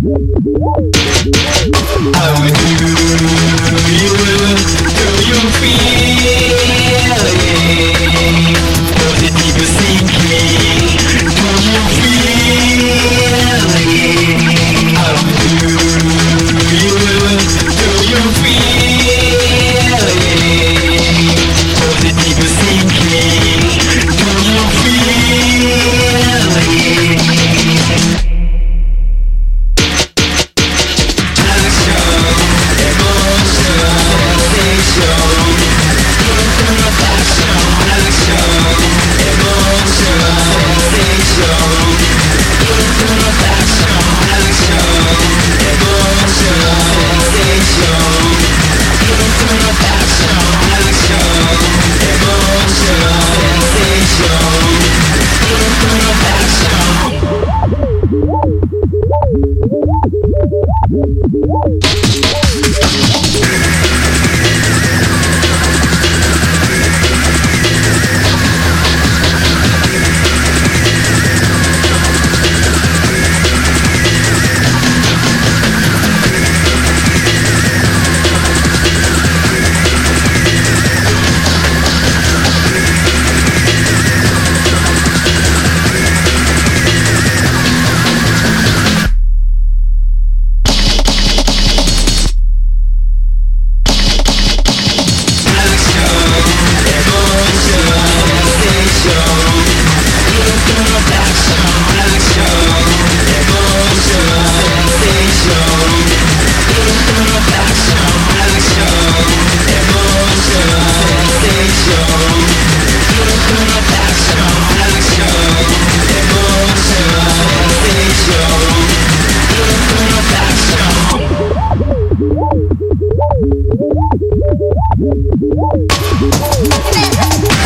How do you, do you feel? Thank you. Thank you.